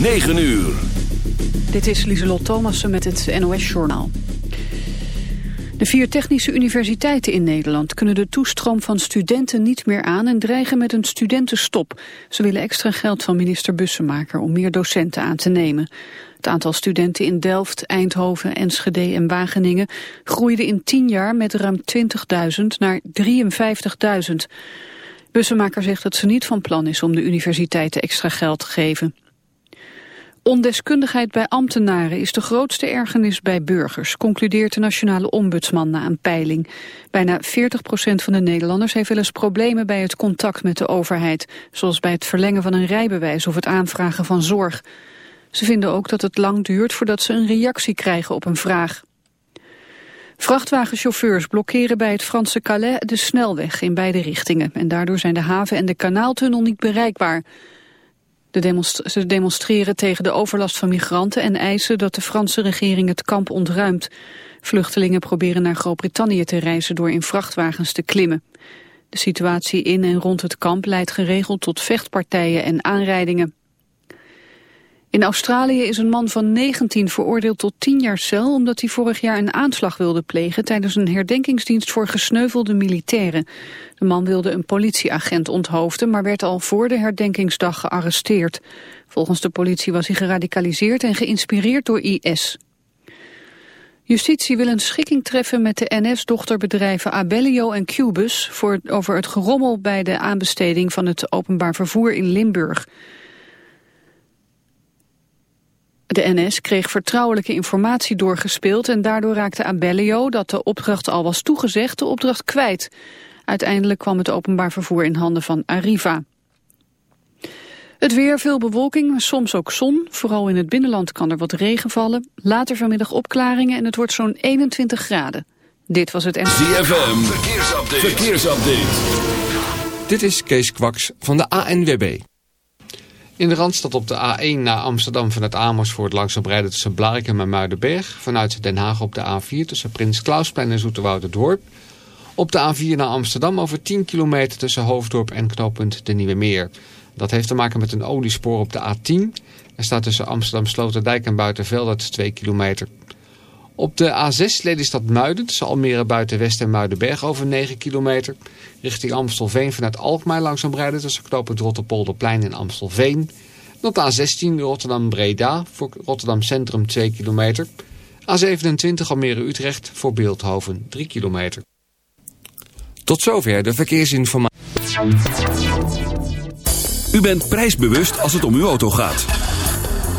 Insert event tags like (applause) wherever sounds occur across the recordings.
9 uur. Dit is Lieselot Thomassen met het NOS-journaal. De vier technische universiteiten in Nederland kunnen de toestroom van studenten niet meer aan en dreigen met een studentenstop. Ze willen extra geld van minister Bussemaker om meer docenten aan te nemen. Het aantal studenten in Delft, Eindhoven, Enschede en Wageningen groeide in tien jaar met ruim 20.000 naar 53.000. Bussemaker zegt dat ze niet van plan is om de universiteiten extra geld te geven. Ondeskundigheid bij ambtenaren is de grootste ergernis bij burgers, concludeert de nationale ombudsman na een peiling. Bijna 40% van de Nederlanders heeft wel eens problemen bij het contact met de overheid, zoals bij het verlengen van een rijbewijs of het aanvragen van zorg. Ze vinden ook dat het lang duurt voordat ze een reactie krijgen op een vraag. Vrachtwagenchauffeurs blokkeren bij het Franse Calais de snelweg in beide richtingen. En daardoor zijn de haven en de kanaaltunnel niet bereikbaar. Ze demonstreren tegen de overlast van migranten en eisen dat de Franse regering het kamp ontruimt. Vluchtelingen proberen naar Groot-Brittannië te reizen door in vrachtwagens te klimmen. De situatie in en rond het kamp leidt geregeld tot vechtpartijen en aanrijdingen. In Australië is een man van 19 veroordeeld tot 10 jaar cel... omdat hij vorig jaar een aanslag wilde plegen... tijdens een herdenkingsdienst voor gesneuvelde militairen. De man wilde een politieagent onthoofden... maar werd al voor de herdenkingsdag gearresteerd. Volgens de politie was hij geradicaliseerd en geïnspireerd door IS. Justitie wil een schikking treffen met de NS-dochterbedrijven Abellio en Cubus... Voor, over het gerommel bij de aanbesteding van het openbaar vervoer in Limburg... De NS kreeg vertrouwelijke informatie doorgespeeld en daardoor raakte Abellio, dat de opdracht al was toegezegd, de opdracht kwijt. Uiteindelijk kwam het openbaar vervoer in handen van Arriva. Het weer, veel bewolking, soms ook zon. Vooral in het binnenland kan er wat regen vallen. Later vanmiddag opklaringen en het wordt zo'n 21 graden. Dit was het NS. ZFM, verkeersupdate. verkeersupdate. Dit is Kees Kwaks van de ANWB. In de Randstad op de A1 naar Amsterdam vanuit Amersfoort langzaam rijden tussen Blarikum en Muidenberg. Vanuit Den Haag op de A4 tussen Prins Klausplein en Dorp. Op de A4 naar Amsterdam over 10 kilometer tussen Hoofddorp en knooppunt De Nieuwe Meer. Dat heeft te maken met een oliespoor op de A10. Er staat tussen Amsterdam Sloterdijk en Buitenveldert 2 kilometer. Op de A6 Lelystad Muiden tussen Almere Buitenwest en Muidenberg over 9 kilometer. Richting Amstelveen vanuit Alkmaar langzaam rijden tussen knooppunt Rotterpolderplein en Amstelveen. En op de A16 Rotterdam Breda voor Rotterdam Centrum 2 kilometer. A27 Almere Utrecht voor Beeldhoven 3 kilometer. Tot zover de verkeersinformatie. U bent prijsbewust als het om uw auto gaat.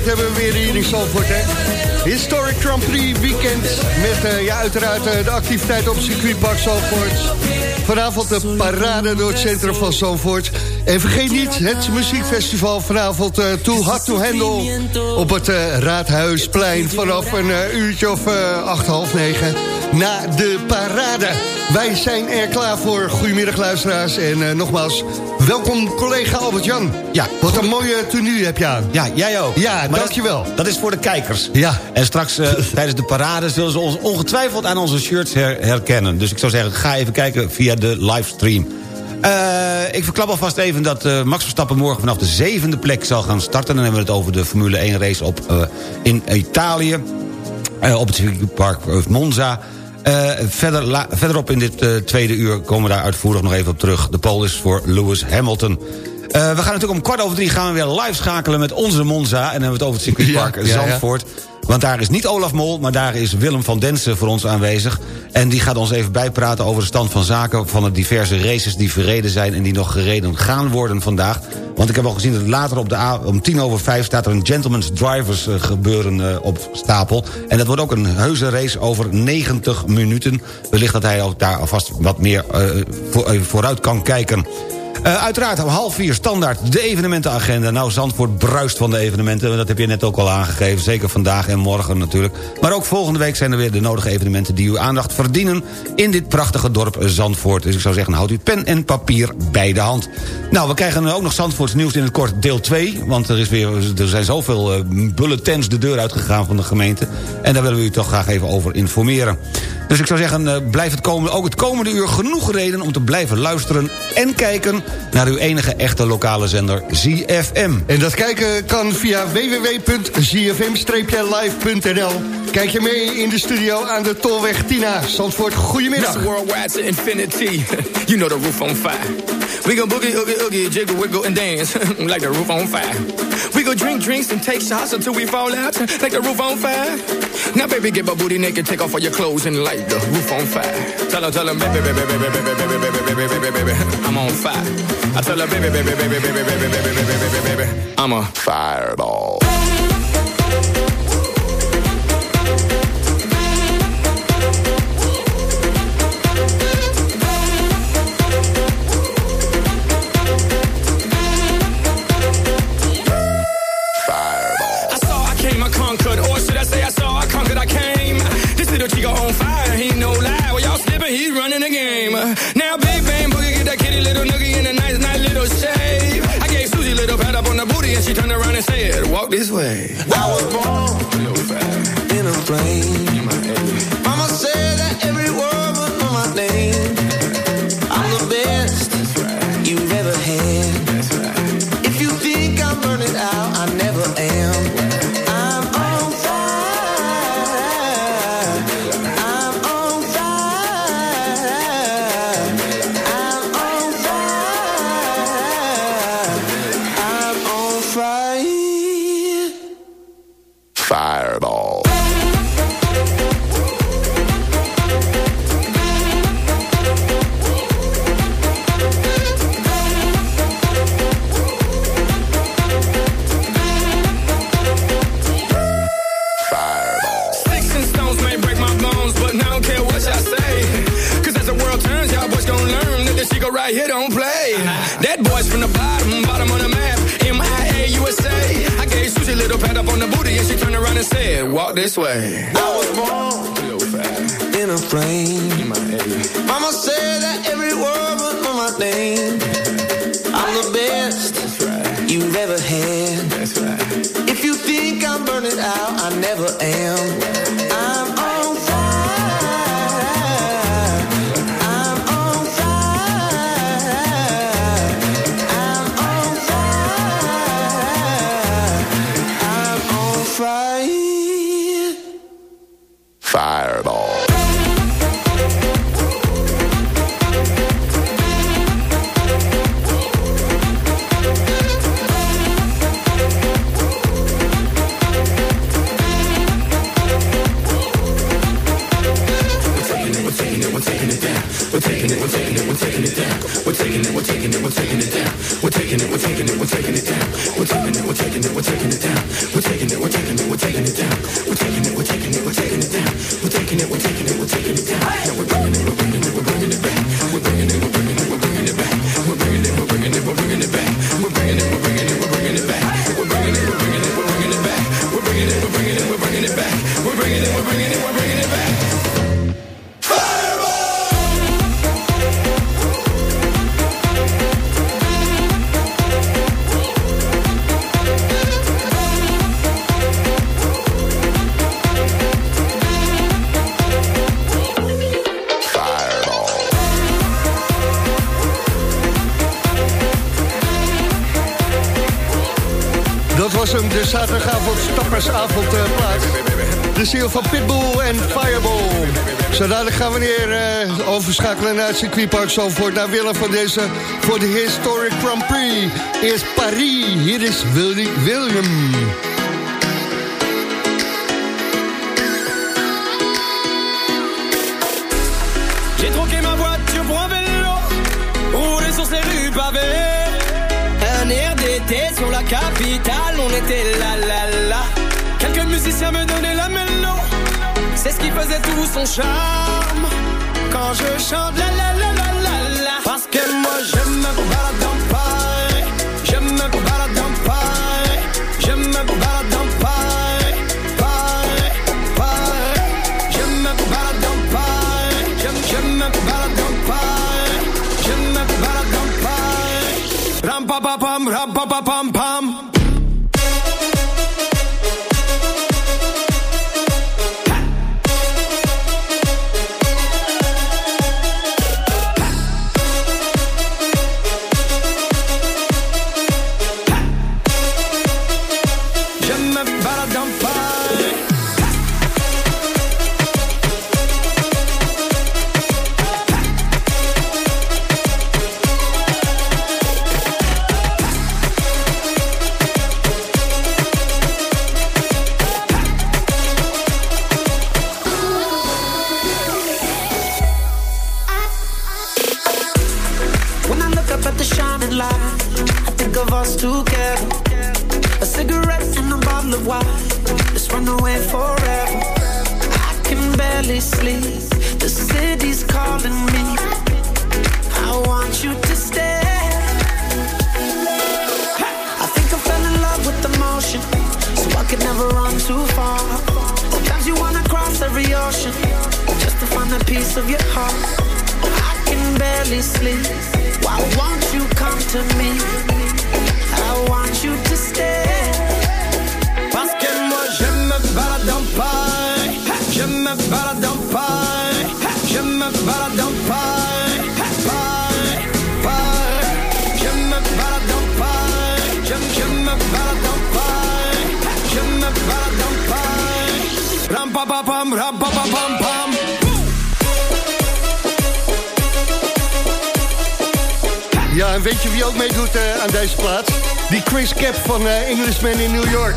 weekend hebben we weer hier in Zandvoort, hè? Historic Grand Prix weekend met eh, ja, uiteraard eh, de activiteit op circuitpark Zandvoort. Vanavond de parade door het centrum van Zandvoort. En vergeet niet het muziekfestival vanavond eh, Too Hot to Handle op het Raadhuisplein vanaf een uurtje of acht, half negen na de parade. Wij zijn er klaar voor. Goedemiddag luisteraars en eh, nogmaals welkom collega Albert-Jan. Ja. Wat een mooie tenue heb je aan. Ja, jij ook. Ja, Maar dankjewel. Dat, dat is voor de kijkers. Ja. En straks eh, (laughs) tijdens de parade zullen ze ons ongetwijfeld aan onze shirts her- herkennen. Dus ik zou zeggen, ga even kijken via de livestream. Eh, ik verklap alvast even dat Max Verstappen morgen vanaf de zevende plek zal gaan starten. Dan hebben we het over de Formule 1 race op, in Italië. Op het circuitpark Monza. Eh, verder, la- verderop in dit eh, tweede uur komen we daar uitvoerig nog even op terug. De pole is voor Lewis Hamilton. Eh, we gaan natuurlijk om kwart over drie gaan we weer live schakelen met onze Monza. En dan hebben we het over het circuitpark Ja, ja, ja. Want daar is niet Olaf Mol, maar daar is Willem van Densen voor ons aanwezig. En die gaat ons even bijpraten over de stand van zaken... van de diverse races die verreden zijn en die nog gereden gaan worden vandaag. Want ik heb al gezien dat later op de om tien over vijf... staat er een gentleman's drivers eh, gebeuren eh, op stapel. En dat wordt ook een heuse race over 90 minuten. Wellicht dat hij ook daar alvast wat meer eh, vooruit kan kijken. Eh, uiteraard om half vier standaard de evenementenagenda. Nou, Zandvoort bruist van de evenementen. Dat heb je net ook al aangegeven. Zeker vandaag en morgen natuurlijk. Maar ook volgende week zijn er weer de nodige evenementen... die uw aandacht verdienen in dit prachtige dorp Zandvoort. Dus ik zou zeggen, houd uw pen en papier bij de hand. Nou, we krijgen ook nog Zandvoorts nieuws in het kort deel 2. Want er, is weer, er zijn zoveel eh, bulletins de deur uitgegaan van de gemeente. En daar willen we u toch graag even over informeren. Dus ik zou zeggen, eh, blijf het komende, ook het komende uur genoeg reden... om te blijven luisteren en kijken naar uw enige echte lokale zender ZFM. En dat kijken kan via www.zfm-live.nl. Kijk je mee in de studio aan de Tolweg Tina. Zandvoort, goedemiddag. It's worldwide to infinity. You know the roof on fire. We gon' boogie, oogie, oogie, jiggle, wiggle, and dance like the roof on fire. We go drink drinks and take shots until we fall out like the roof on fire. Now, baby, get my booty naked, take off all your clothes and light the roof on fire. Tell her, tell her, baby, baby, baby, baby, baby, baby, baby, baby, baby, baby, I'm on fire. I tell her, baby, baby, baby, baby, baby, baby, baby, baby, baby, I'm a fireball. This way. And Walk this way. I was born in a plane. Mama said that naar het circuitpark Zalvoort... naar Historic Grand Prix. Eerst Paris, hier is William. J'ai troqué ma voiture pour un vélo, roulé sur ces rues pavées. Un air d'été sur la capitale, on était là là là. Quelques musiciens me donnaient la mélo, c'est ce qui faisait tout son charme. Je chante la la la la la la, parce que moi je me balade sleep. Wow, wow. Weet je wie ook meedoet uh, aan deze plaats? Die Chris Cap van uh, Englishman in New York.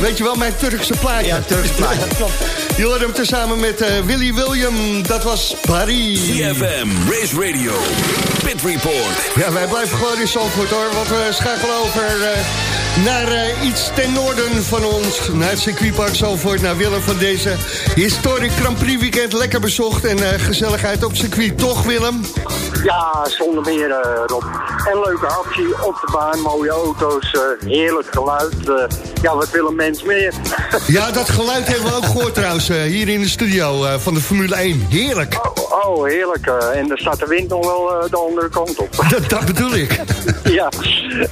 Weet je wel, mijn Turkse plaatje. Ja, Turkse plaatje. (laughs) Je hoorde hem tezamen met uh, Willy William. Dat was Paris. CFM, Race Radio, Pit Report. Ja, wij blijven gewoon in Zandvoort hoor. Want we schakelen over naar iets ten noorden van ons. Naar het circuitpark Zandvoort. Naar Willem van deze historic Grand Prix weekend. Lekker bezocht en gezelligheid op circuit. Toch Willem? Ja, zonder meer uh, Rob. En leuke actie op de baan, mooie auto's, uh, heerlijk geluid. Uh, ja, wat wil een mens meer? (laughs) ja, dat geluid hebben we ook gehoord trouwens, hier in de studio van de Formule 1. Heerlijk. Oh, oh heerlijk. en er staat de wind nog wel de andere kant op. (laughs) dat, dat bedoel ik. (laughs) ja,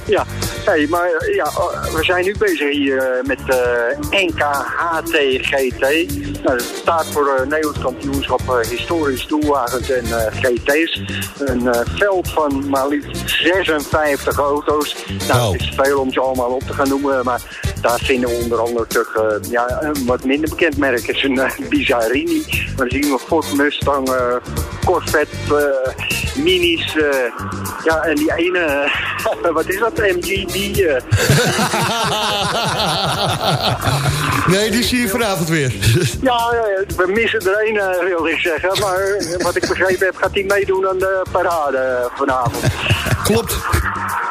ja. Hey, maar ja, we zijn nu bezig hier met NKHTGT. Nou, dat staat voor Nederlands kampioenschap historisch doelwagens en GT's. Een veld van maar liefst 56 auto's. Nou, het is veel om ze allemaal op te gaan noemen, maar daar vinden we onder andere terug uh, ja, een wat minder bekend merk. is een uh, Bizarini. Maar dan zien we Ford Mustang, uh, Corvette, Minis. ja, en die ene, (laughs) wat is dat, MGB? (laughs) nee, die zie je vanavond weer. (laughs) ja, we missen er één, wil ik zeggen. Maar wat ik begrepen heb, gaat hij meedoen aan de parade vanavond. Klopt.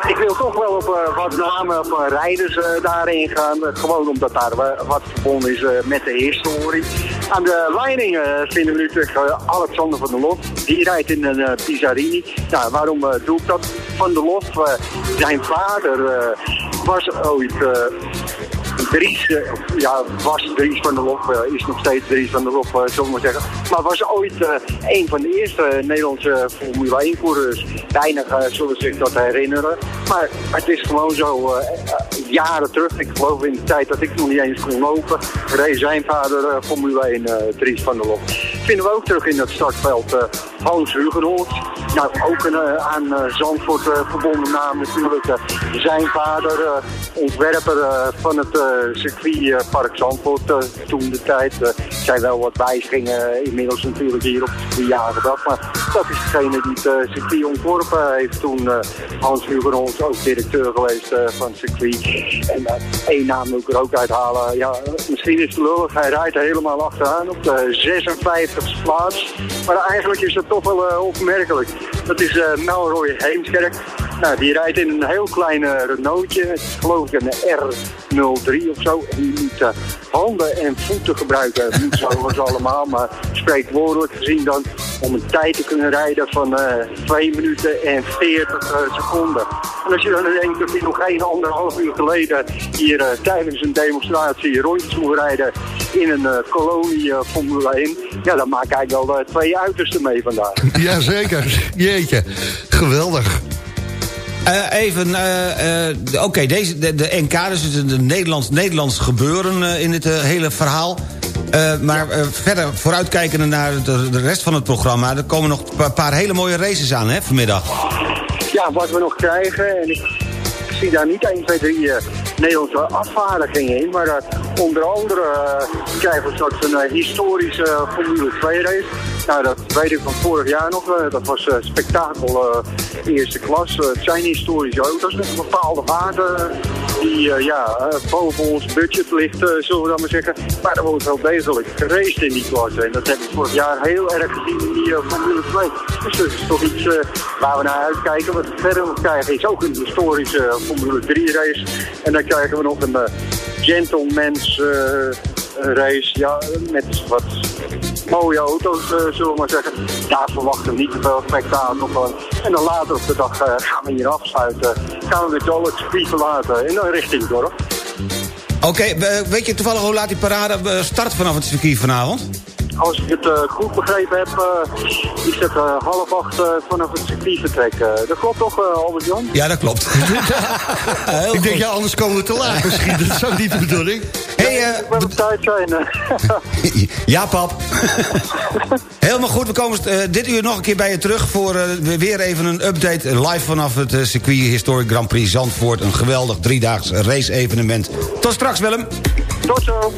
Ik wil toch wel op uh, wat namen op uh, rijders uh, daarin gaan. gewoon omdat daar wat verbonden is met de historie. Aan de leiding vinden we nu terug Alexander van der Lof. Die rijdt in een Pizarini. Nou, waarom doe ik dat? Van der Lof, zijn vader was ooit Dries, uh, ja, was Dries van der Lof, uh, is nog steeds Dries van der Lof, uh, zullen we maar zeggen. Maar was ooit een van de eerste Nederlandse Formule 1-coureurs. Weinigen zullen zich dat herinneren. Maar het is gewoon zo, jaren terug, ik geloof in de tijd dat ik nog niet eens kon lopen, reed zijn vader Formule 1, Dries van der Lof. Vinden we ook terug in het startveld Hans Hugenholt. Nou, ook een, aan Zandvoort verbonden naam natuurlijk. zijn vader, ontwerper van het circuitpark Zandvoort toen de tijd. zijn wel wat wijzigingen inmiddels natuurlijk hier op het jaren gedacht. Maar dat is degene die het circuit ontworpen heeft toen. Hans Hugenholz ook directeur geweest van circuit. En één naam moet ik er ook uithalen. Ja, misschien is het lullig, hij rijdt helemaal achteraan op de 56e plaats. Maar eigenlijk is dat toch wel opmerkelijk. Dat is Melroy Heemskerk. Nou, die rijdt in een heel klein Renaultje. Het geloof ik een R03 of zo. En die moet uh, handen en voeten gebruiken. Dat moet zo allemaal, maar spreekwoordelijk gezien dan om een tijd te kunnen rijden van uh, 2 minuten en 40 uh, seconden. En als je dan denkt dat hij nog geen anderhalf uur geleden hier tijdens een demonstratie rondjes moet rijden in een kolonie Formule 1, ja, dan maak ik wel twee uitersten mee vandaag. (laughs) Jazeker, jeetje, geweldig. Uh, even, uh, uh, oké, deze de, de NK, dus het Nederlands, Nederlands gebeuren in dit hele verhaal. maar verder vooruitkijkende naar de, de, rest van het programma... er komen nog een paar hele mooie races aan, hè, vanmiddag. Ja, wat we nog krijgen, en ik zie daar niet 1, 2, 3 Nederlandse afvaardigingen in... maar onder andere krijgen we straks een historische Formule 2 race... Nou, dat weet ik van vorig jaar nog. Uh, dat was uh, spektakel uh, eerste klas. het zijn historische auto's met een bepaalde waarde die ja, boven ons budget ligt, zullen we dan maar zeggen. Maar er wordt wel degelijk geraced in die klasse. En dat heb ik vorig jaar heel erg gezien in die Formule 2. Dus dat is toch iets waar we naar uitkijken. Wat we verder nog krijgen is ook een historische Formule 3 race. En dan krijgen we nog een gentleman's race ja, met wat mooie auto's, uh, zullen we maar zeggen. Daar verwachten we niet te veel spektakel van. En dan later op de dag uh, gaan we hier afsluiten. Gaan we met Jollix Speed verlaten in richting dorp. Oké, weet je toevallig hoe laat die parade start vanaf het circuit vanavond? Als ik het uh, goed begrepen heb, uh, is het uh, half acht vanaf het circuit vertrekken. dat klopt toch, Albert-Jan? Ja, dat klopt. (laughs) ik denk, ja, anders komen we te laat misschien. Dat is ook niet de bedoeling. Hey, ik wil op tijd zijn. (laughs) ja, pap. (laughs) Helemaal goed, we komen dit uur nog een keer bij je terug... voor weer even een update live vanaf het circuit Historic Grand Prix Zandvoort. Een geweldig driedaags race-evenement. Tot straks, Willem. Tot zo.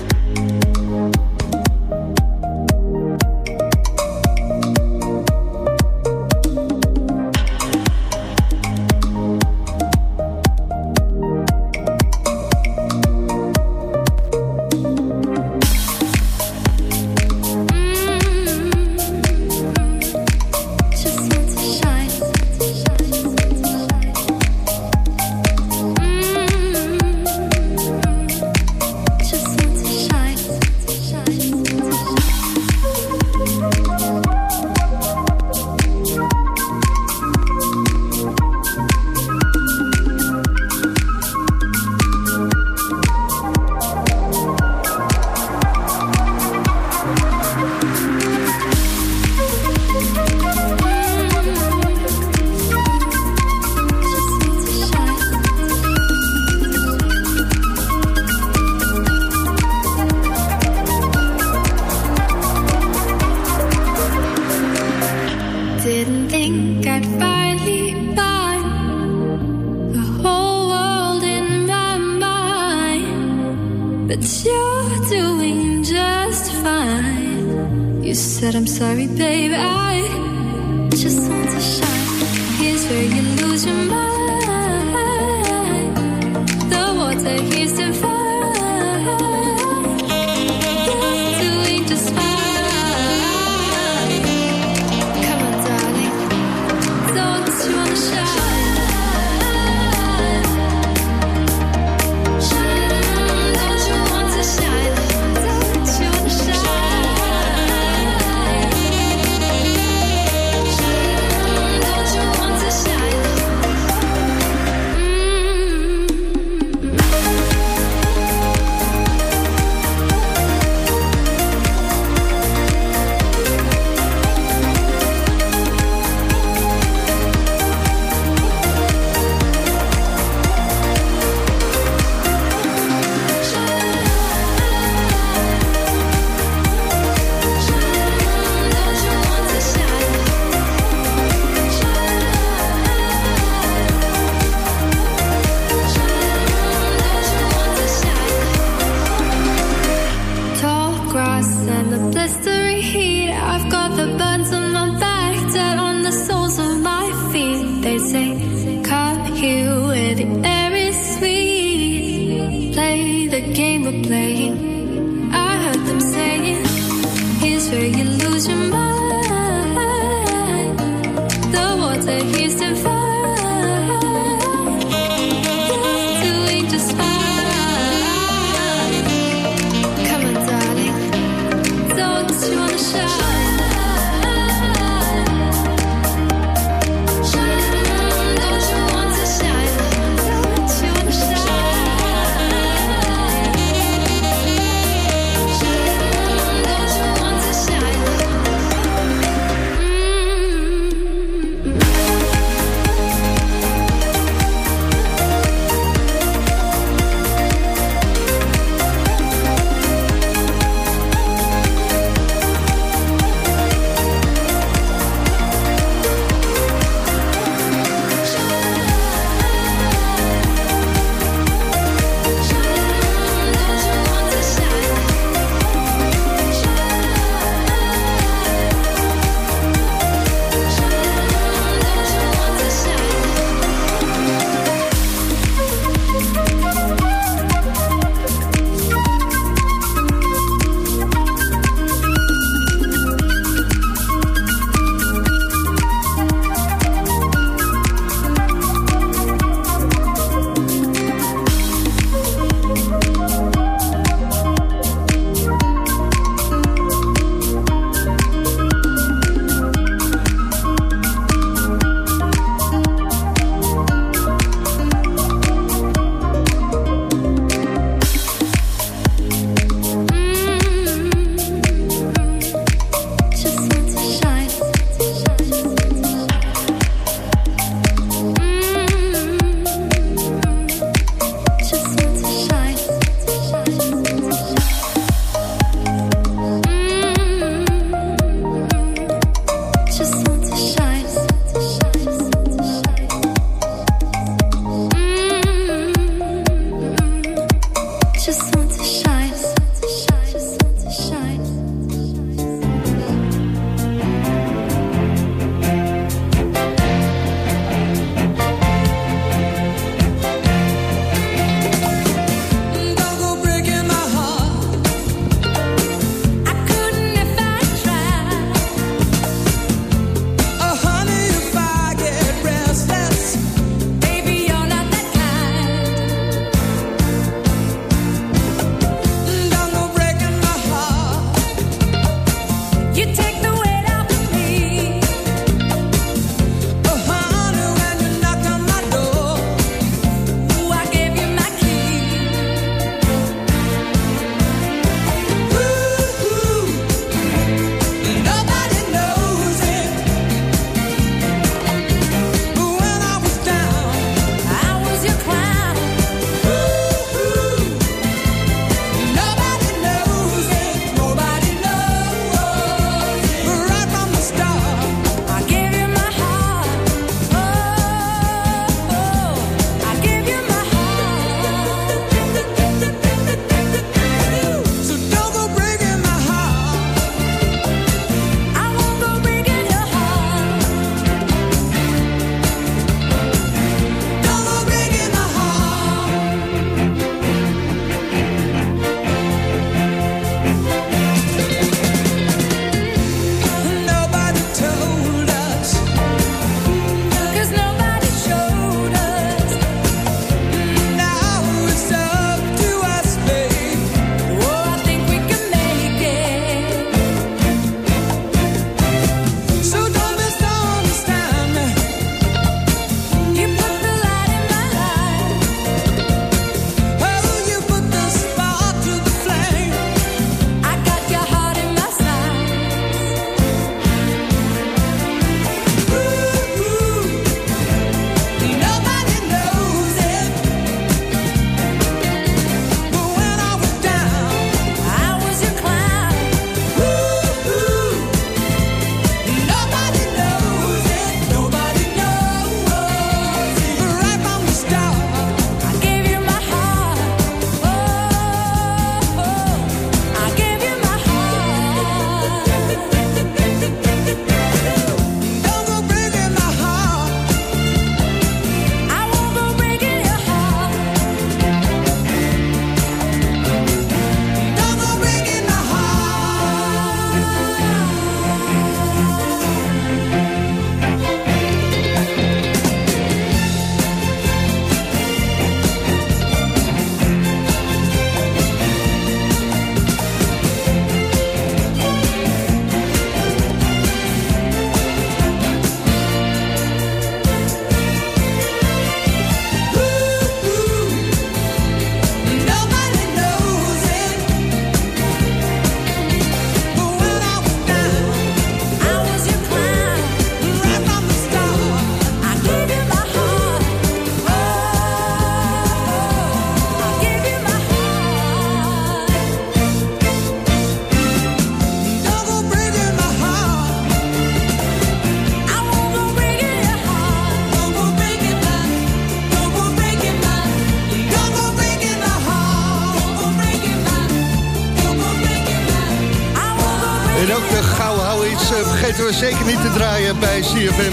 Zeker niet te draaien bij CFM.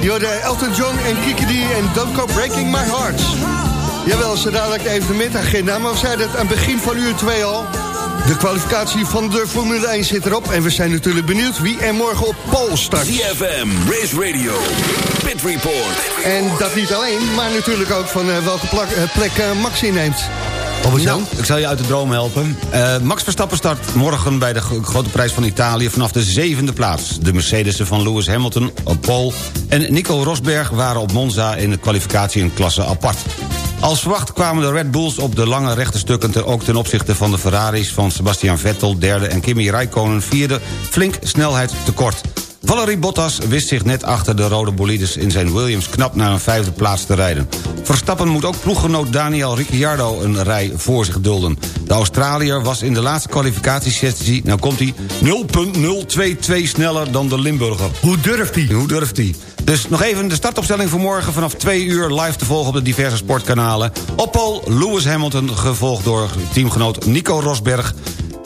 Je hoorde Elton John en Kiki D en Don't Go Breaking My Heart. Jawel, zo dadelijk de evenementagenda, maar we zeiden het aan het begin van uur 2 al. De kwalificatie van de Formule 1 zit erop. En we zijn natuurlijk benieuwd wie er morgen op pole start. CFM, Race Radio, Pit Report. En dat niet alleen, maar natuurlijk ook van uh, welke uh, plek uh, Max inneemt. Nou, ik zal je uit de droom helpen. Uh, Max Verstappen start morgen bij de grote prijs van Italië... vanaf de zevende plaats. De Mercedes'en van Lewis Hamilton op pole... en Nico Rosberg waren op Monza in de kwalificatie in klasse apart. Als verwacht kwamen de Red Bulls op de lange rechte stukken... Ter, ook ten opzichte van de Ferraris van Sebastian Vettel, derde... en Kimi Räikkönen, vierde, flink snelheid tekort. Valerie Bottas wist zich net achter de rode bolides in zijn Williams... knap naar een vijfde plaats te rijden. Verstappen moet ook ploeggenoot Daniel Ricciardo een rij voor zich dulden. De Australiër was in de laatste kwalificatiesessie... nou komt hij 0.022 sneller dan de Limburger. Hoe durft hij? Hoe durft hij? Dus nog even de startopstelling voor morgen vanaf 2 uur live te volgen op de diverse sportkanalen. Op Paul Lewis Hamilton, gevolgd door teamgenoot Nico Rosberg.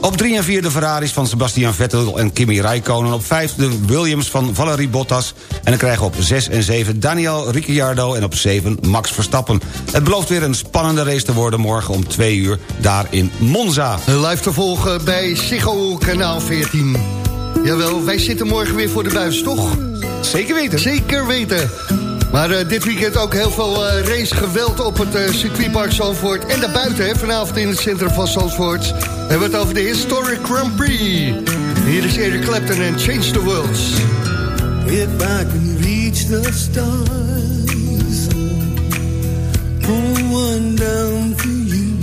Op 3 en 4 de Ferraris van Sebastian Vettel en Kimi Räikkönen. Op 5 de Williams van Valerie Bottas. En dan krijgen we op 6 en 7 Daniel Ricciardo. En op 7 Max Verstappen. Het belooft weer een spannende race te worden morgen om 2 uur. Daar in Monza. Live te volgen bij Ziggo Kanaal 14. Jawel, wij zitten morgen weer voor de buis, toch? Zeker weten. Zeker weten. Maar uh, dit weekend ook heel veel uh, racegeweld op het uh, circuitpark Zandvoort. En daarbuiten, vanavond in het centrum van Zandvoort. Hebben we het over de Historic Grand Prix. Hier is Eric Clapton en Change the World. If I can reach the stars Pull one down for you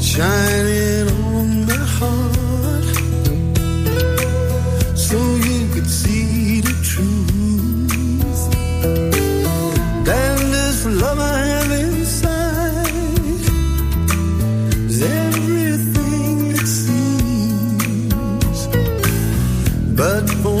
Shining on my heart But for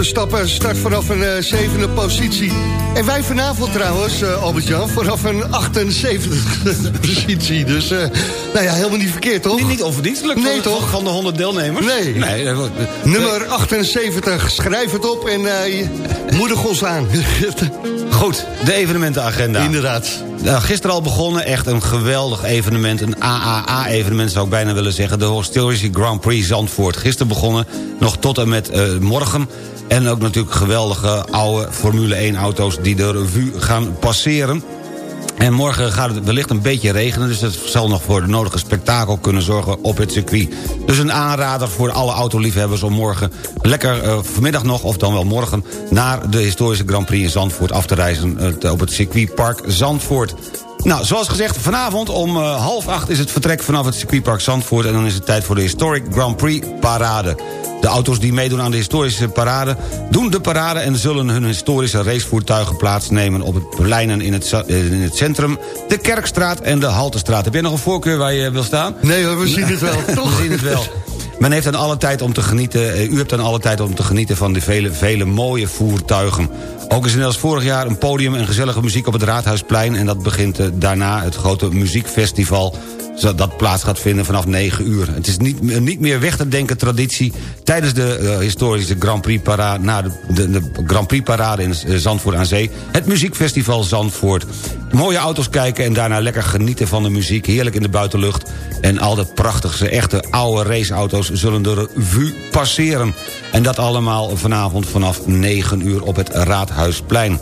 En Max Verstappen start vanaf een eh, zevende positie. En wij vanavond trouwens, eh, Albert-Jan, vanaf een 78 (laughs) positie. Dus, eh, nou ja, helemaal niet verkeerd, toch? Niet, niet onverdienstelijk Nee, van, toch? van de 100 deelnemers? Nee. nee Nummer 78, schrijf het op en moedig ons aan. (laughs) Goed, de evenementenagenda. Inderdaad. Nou, gisteren al begonnen, echt een geweldig evenement. Een AAA-evenement zou ik bijna willen zeggen. De Historische Grand Prix Zandvoort. Gisteren begonnen, nog tot en met morgen. En ook natuurlijk geweldige oude Formule 1 auto's... die de revue gaan passeren. En morgen gaat het wellicht een beetje regenen... dus dat zal nog voor de nodige spektakel kunnen zorgen op het circuit. Dus een aanrader voor alle autoliefhebbers om morgen... lekker eh, vanmiddag nog, of dan wel morgen... naar de historische Grand Prix in Zandvoort af te reizen... op het circuitpark Zandvoort. Nou, zoals gezegd, vanavond om eh, half acht is het vertrek vanaf het circuitpark Zandvoort... en dan is het tijd voor de Historic Grand Prix Parade. De auto's die meedoen aan de historische parade... doen de parade en zullen hun historische racevoertuigen plaatsnemen... op het pleinen in het, eh, in het centrum, de Kerkstraat en de Haltestraat. Heb jij nog een voorkeur waar je wil staan? Nee hoor, we zien het wel, (laughs) toch? We zien het wel. Men heeft dan alle tijd om te genieten, eh, u hebt dan alle tijd om te genieten van de vele, vele mooie voertuigen. Ook is er als vorig jaar een podium en gezellige muziek op het Raadhuisplein... en dat begint eh, daarna het grote muziekfestival dat plaats gaat vinden vanaf 9 uur. Het is niet, eh, niet meer weg te denken traditie... tijdens de eh, historische Grand Prix parade... na de, de, Grand Prix parade in Zandvoort aan Zee... het muziekfestival Zandvoort. Mooie auto's kijken en daarna lekker genieten van de muziek... heerlijk in de buitenlucht. En al de prachtigste, echte oude raceauto's zullen de revue passeren. En dat allemaal vanavond vanaf 9 uur op het Raadhuisplein.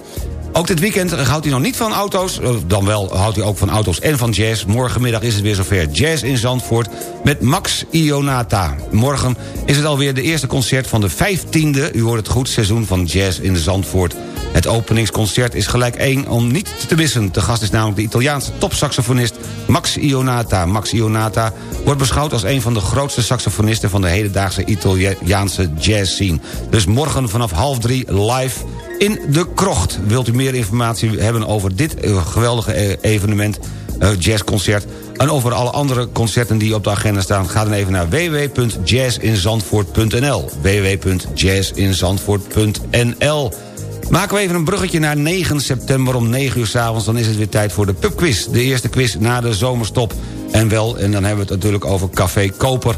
Ook dit weekend houdt hij nog niet van auto's. eh, Dan wel houdt hij ook van auto's en van jazz. Morgenmiddag is het weer zover. Jazz in Zandvoort met Max Ionata. Morgen is het alweer de eerste concert van de 15e... u hoort het goed, seizoen van jazz in Zandvoort. Het openingsconcert is gelijk één om niet te missen. De gast is namelijk de Italiaanse topsaxofonist Max Ionata. Max Ionata wordt beschouwd als een van de grootste saxofonisten... van de hedendaagse Italiaanse jazzscene. Dus morgen vanaf half drie live in de krocht. Wilt u meer informatie hebben over dit eh, geweldige eh, evenement, eh, jazzconcert... en over alle andere concerten die op de agenda staan... ga dan even naar www.jazzinzandvoort.nl www.jazzinzandvoort.nl Maken we even een bruggetje naar 9 september om 9 uur s'avonds... dan is het weer tijd voor de pubquiz. De eerste quiz na de zomerstop. En wel, en dan hebben we het natuurlijk over Café Koper...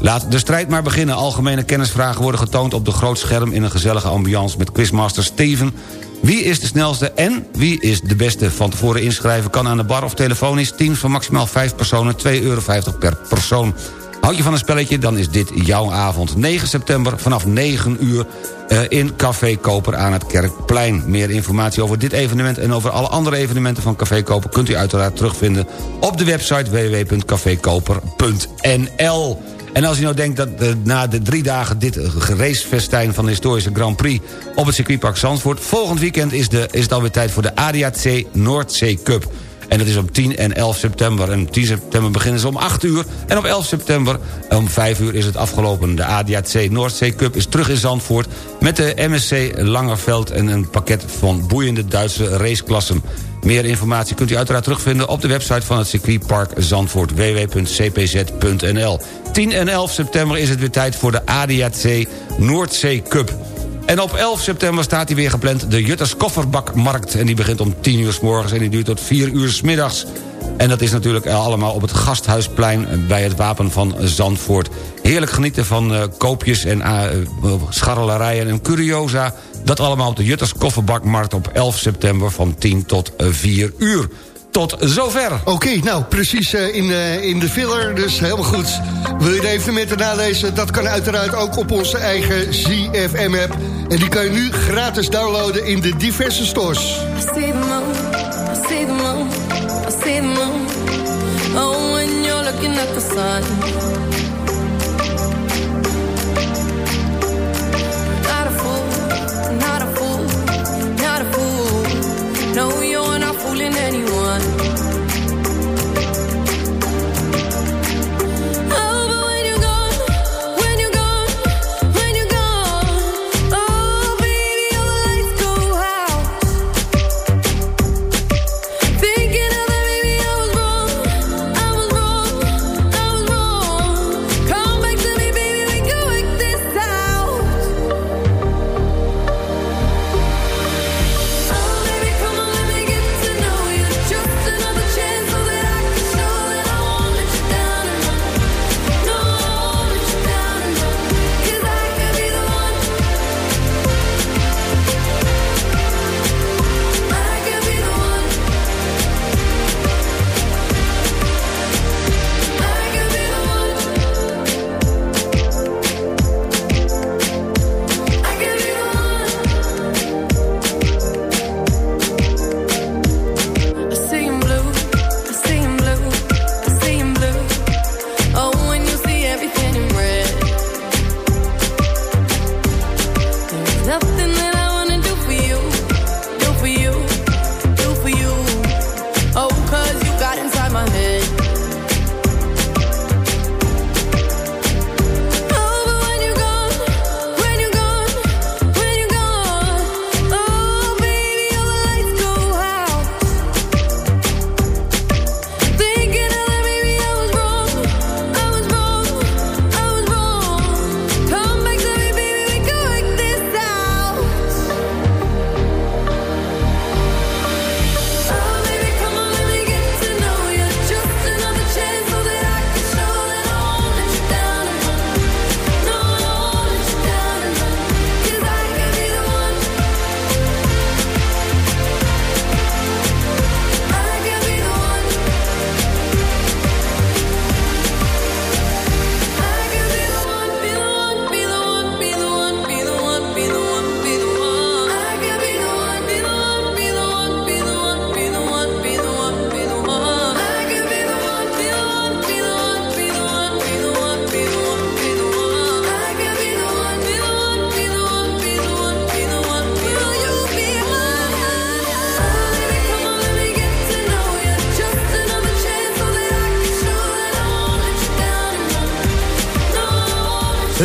Laat de strijd maar beginnen. Algemene kennisvragen worden getoond op de groot scherm... in een gezellige ambiance met quizmaster Steven. Wie is de snelste en wie is de beste? Van tevoren inschrijven kan aan de bar of telefonisch. Teams van maximaal 5 personen, 2,50 euro per persoon. Houd je van een spelletje, dan is dit jouw avond. 9 september vanaf 9 uur eh, in Café Koper aan het Kerkplein. Meer informatie over dit evenement en over alle andere evenementen van Café Koper... kunt u uiteraard terugvinden op de website www.cafekoper.nl. En als u nou denkt dat na de drie dagen dit racefestijn van de historische Grand Prix op het circuitpark Zandvoort... volgend weekend is, de, is het alweer tijd voor de ADAC Noordzee Cup. En dat is op 10 en 11 september. En op 10 september beginnen ze om 8 uur. En op 11 september om 5 uur is het afgelopen. De ADAC Noordzee Cup is terug in Zandvoort... met de MSC Langerveld en een pakket van boeiende Duitse raceklassen. Meer informatie kunt u uiteraard terugvinden op de website van het circuitpark Zandvoort. www.cpz.nl 10 en 11 september is het weer tijd voor de ADAC Noordzee Cup. En op 11 september staat hij weer gepland de Jutters Kofferbakmarkt. En die begint om 10 uur s morgens en die duurt tot 4 uur s middags. En dat is natuurlijk allemaal op het Gasthuisplein bij het Wapen van Zandvoort. Heerlijk genieten van uh, koopjes en uh, scharrelarijen en curiosa. Dat allemaal op de Jutters Kofferbakmarkt op 11 september van 10 tot 4 uur. Tot zover. Oké, nou precies uh, in, uh, in de filler, dus helemaal goed. Wil je de evenementen nalezen? Dat kan uiteraard ook op onze eigen ZFM-app. En die kan je nu gratis downloaden in de diverse stores. I fooling anyone.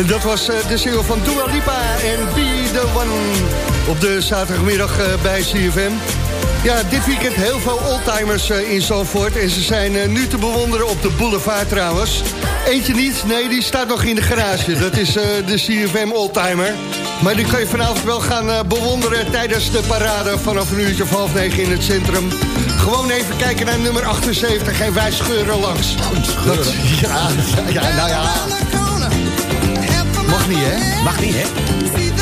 Dat was eh, de single van Dua Lipa en Be The One op de zaterdagmiddag eh, bij CFM. Ja, dit weekend heel veel oldtimers eh, in Zandvoort. En ze zijn nu te bewonderen op de boulevard trouwens. Eentje niet, nee, die staat nog in de garage. Dat is de CFM Oldtimer. Maar die kan je vanavond wel gaan bewonderen tijdens de parade... vanaf een uurtje of half negen in het centrum. Gewoon even kijken naar nummer 78 en wij scheuren langs. (laughs) Ja, ja, nou ja niet, hè? Mag niet, hè?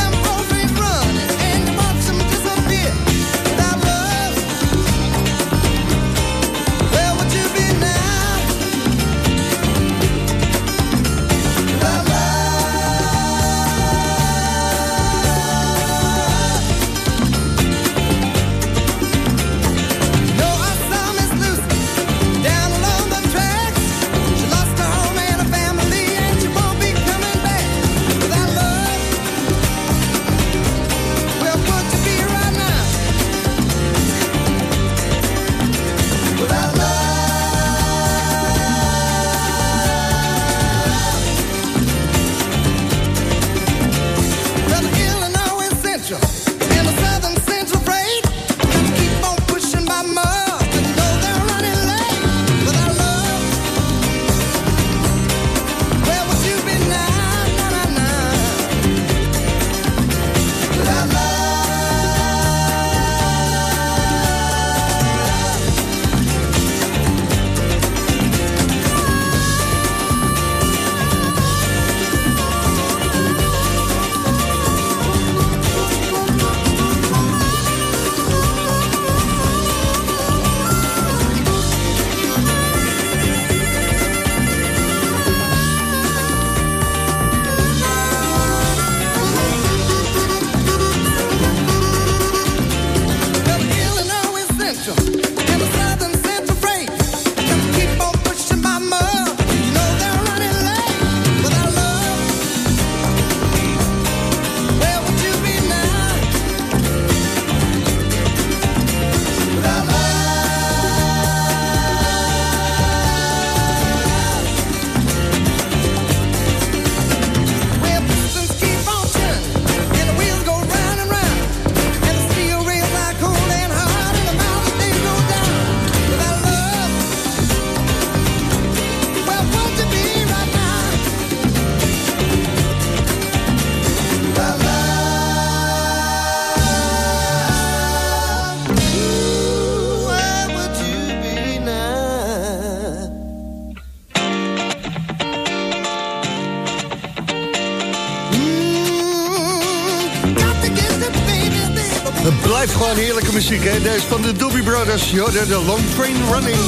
muziek, hè? is van de Doobie Brothers. joh, de Long Train Running.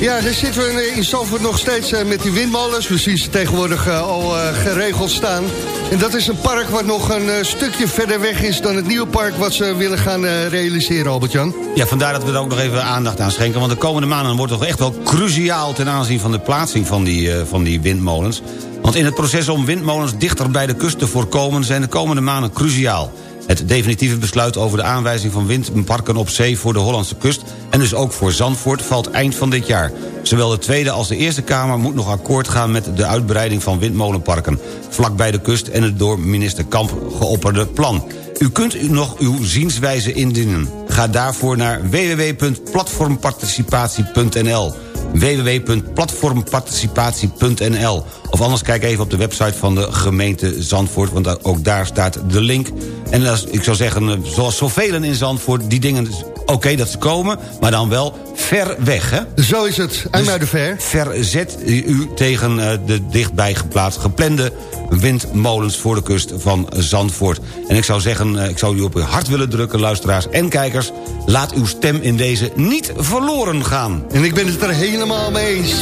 Ja, daar zitten we in Zalvoort nog steeds eh, met die windmolens. We zien ze tegenwoordig eh, al eh, geregeld staan. En dat is een park wat nog een stukje verder weg is... dan het nieuwe park wat ze willen gaan realiseren, Albert-Jan. Ja, vandaar dat we er ook nog even aandacht aan schenken. Want de komende maanden wordt toch echt wel cruciaal... ten aanzien van de plaatsing van die, van die windmolens. Want in het proces om windmolens dichter bij de kust te voorkomen... zijn de komende maanden cruciaal. Het definitieve besluit over de aanwijzing van windparken op zee... voor de Hollandse kust en dus ook voor Zandvoort valt eind van dit jaar. Zowel de Tweede als de Eerste Kamer moet nog akkoord gaan... met de uitbreiding van windmolenparken... vlak bij de kust en het door minister Kamp geopperde plan. U kunt nog uw zienswijze indienen. Ga daarvoor naar www.platformparticipatie.nl www.platformparticipatie.nl Of anders kijk even op de website van de gemeente Zandvoort... want ook daar staat de link. En als, ik zou zeggen, eh, zoals zoveel in Zandvoort... die dingen, oké dat ze komen, maar dan wel ver weg, hè? Zo is het, IJmuidenver. Dus verzet u tegen eh, de dichtbij geplaatst geplande windmolens voor de kust van Zandvoort. En ik zou zeggen, eh, ik zou u op uw hart willen drukken, luisteraars en kijkers... laat uw stem in deze niet verloren gaan. En ik ben het er helemaal mee eens.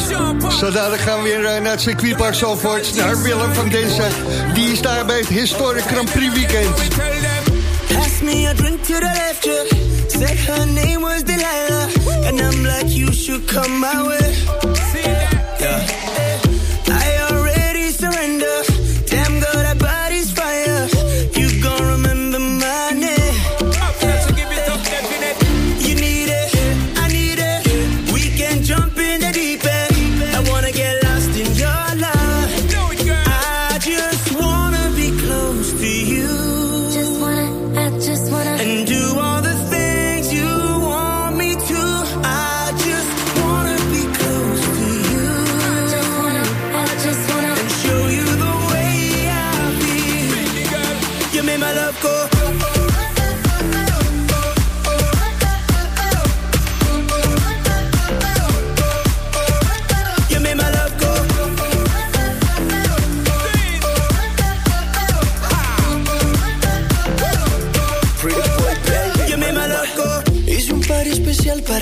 Zo dadelijk gaan we weer eh, naar het circuitpark Zandvoort... naar Willem van Densen. Die is daar bij het Historic Grand Prix Weekend. Pass me a drink to the left, yeah. Said her name was Delilah. And I'm like, you should come my way. Yeah. I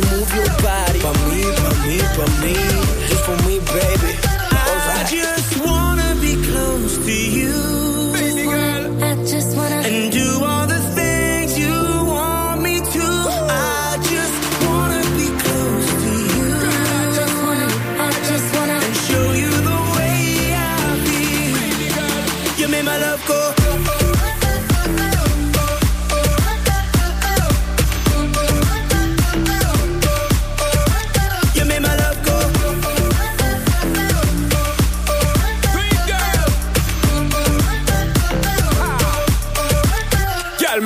move your body. Pa' mí, pa' mí, pa' mí.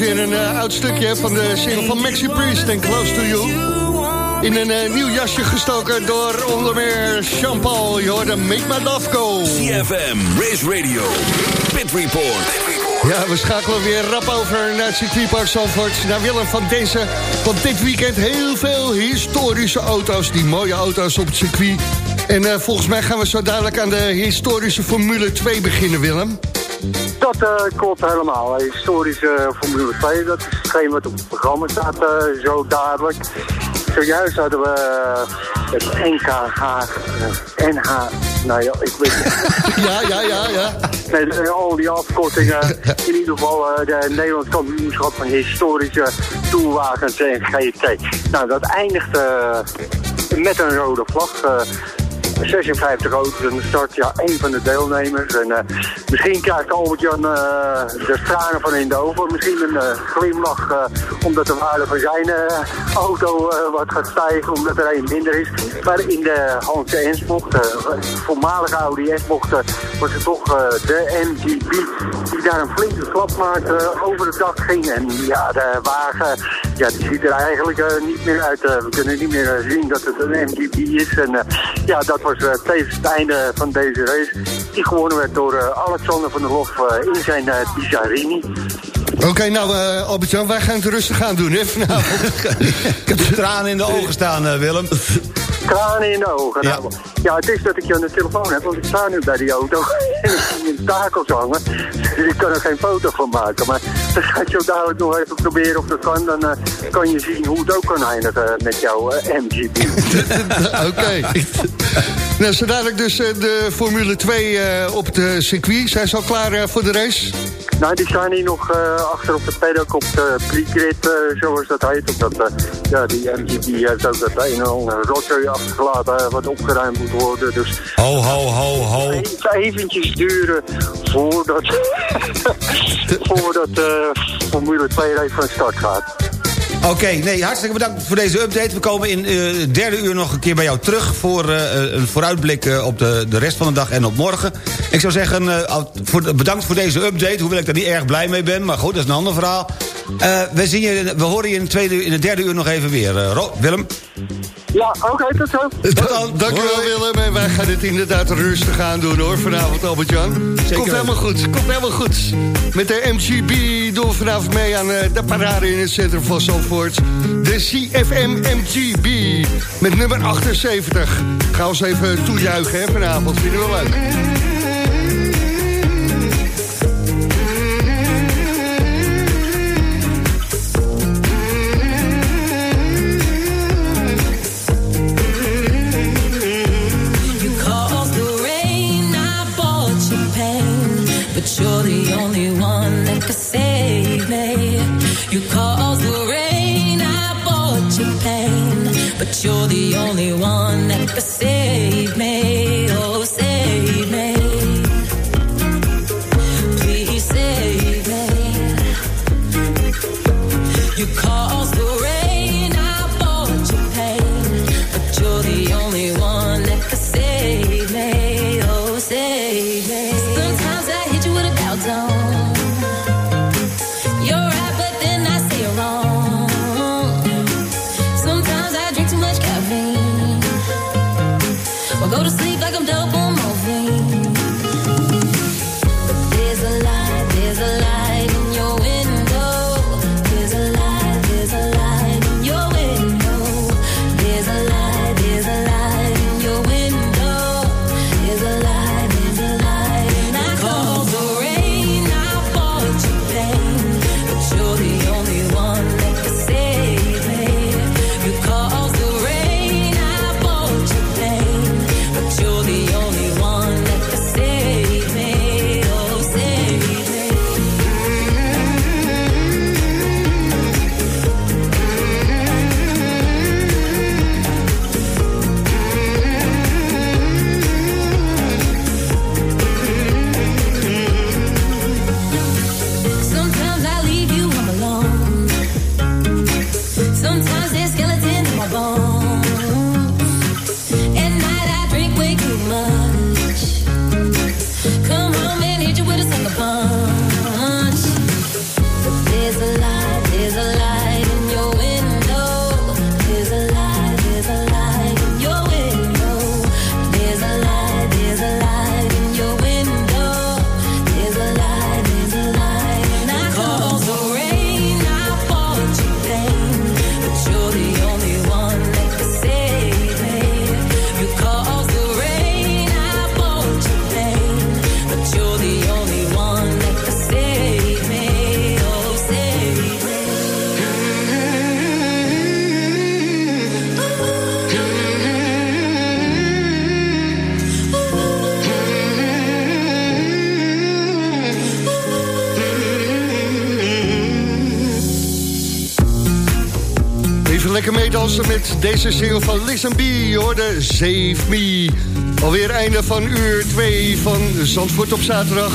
is weer een eh, oud stukje van de single van Maxi Priest en Close to You. In een eh, nieuw jasje gestoken door onder meer Jean-Paul. Je hoorde Make My Love Go. CFM, Race Radio, Pit Report. Ja, we schakelen weer rap over naar het circuitpark Zandvoort. Naar Willem van Densen. Want dit weekend heel veel historische auto's. Die mooie auto's op het circuit. En eh, volgens mij gaan we zo dadelijk aan de historische Formule 2 beginnen, Willem. Dat eh, klopt helemaal. Historische Formule 2, dat is hetgeen wat op het programma staat, eh, zo dadelijk. Zojuist hadden we het NKH, eh, NH, nou ja, ik weet het (laughs) Ja, ja, ja, ja. Nee, eh, al die afkortingen. In ieder geval eh, de Nederlands kampioenschap van historische toerwagens en GT. Nou, dat eindigt eh, met een rode vlag. Eh, 56 auto's aan de start, ja, één van de deelnemers. En eh, misschien krijgt Albert-Jan eh, de tranen van in de. Misschien een eh, glimlach, omdat de waarde van zijn auto wat gaat stijgen, omdat er één minder is. Maar in de Hanse S-bocht, voormalige Audi S-bocht, was het toch de MGB die daar een flinke klap maakte, over het dak ging. En ja, de wagen, ja, die ziet er eigenlijk niet meer uit. We kunnen niet meer zien dat het een MGB is. En ja, dat was eh, tevens het einde van deze race. Die gewonnen werd door eh, Alexander van der Lof eh, in zijn eh Bizarini. Oké, nou eh, Albert-Jan, wij gaan het rustig aan doen, hè, vanavond. (laughs) Ik heb de tranen in de ogen staan, eh, Willem. Tranen in de ogen. Ja. Nou, ja, het is dat ik je aan de telefoon heb, want ik sta nu bij die auto. (laughs) en ik zie in takels hangen. (laughs) Dus ik kan er geen foto van maken. Maar dan ga ik zo dadelijk nog even proberen of dat kan. Dan eh, kan je zien hoe het ook kan eindigen met jouw eh, MGB. (laughs) Oké. (laughs) nou, zo dadelijk dus eh, de Formule 2 eh, op het eh, circuit. Zijn ze al klaar eh, voor de race? Nou, die staan hier nog eh, achter op de paddock op de pre-grid, eh, zoals dat heet. Omdat eh, ja, die MGB heeft ook dat een en ander rotzooi achtergelaten wat opgeruimd moet worden. Dus Ho, ho, ho, ho. het eventjes duren voordat, (laughs) voordat Formule 2 race van start gaat. Oké, nee, hartstikke bedankt voor deze update. We komen in eh, derde uur nog een keer bij jou terug... voor eh, een vooruitblik eh, op de, de rest van de dag en op morgen. Ik zou zeggen, eh, voor, bedankt voor deze update... hoewel ik daar niet erg blij mee ben, maar goed, dat is een ander verhaal. Eh, we, zien je, we horen je in, het tweede, uur- in het derde uur nog even weer. Eh, Ro- Willem? Ja, oké, tot zo. Tot dan. Dankjewel Willem. En wij gaan het inderdaad rustig aan doen hoor, vanavond Albert-Jan. Komt helemaal goed, komt helemaal goed. Met de MGB doen we vanavond mee aan eh, de parade in het centrum van Zandvoort. De CFM MGB met nummer 78. Ga ons even toejuichen hè, vanavond, vinden we leuk. You're the only one that could save me. You caused the rain, I bought you pain, but you're the only one meedansen met deze single van Listen B. Je hoorde Save Me. Alweer einde van uur 2 van Zandvoort op zaterdag.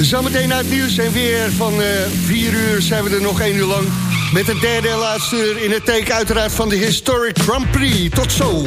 Zometeen naar het nieuws en weer van eh, 4 uur zijn we er nog 1 uur lang. Met de derde en laatste uur in het teken uiteraard van de Historic Grand Prix. Tot zo.